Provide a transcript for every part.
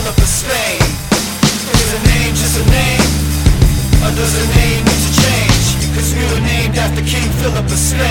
capital of Spain. Is a name just a name? Or does a name need to change? Cause we were named after King Philip of Spain.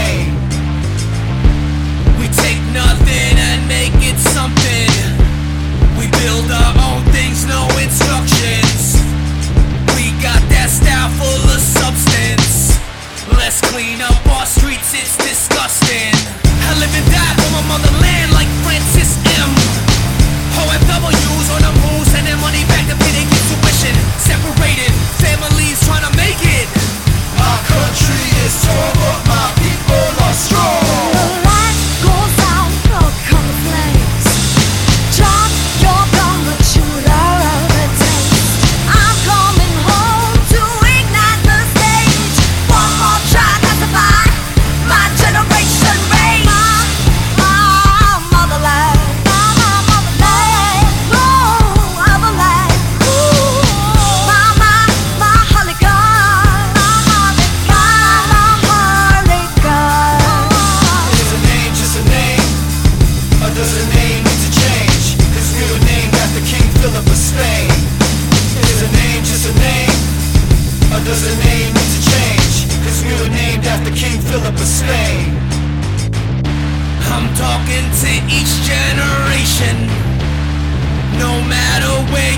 doesn't name need to change. Cause we were named after King Philip of Spain. I'm talking to each generation. No matter where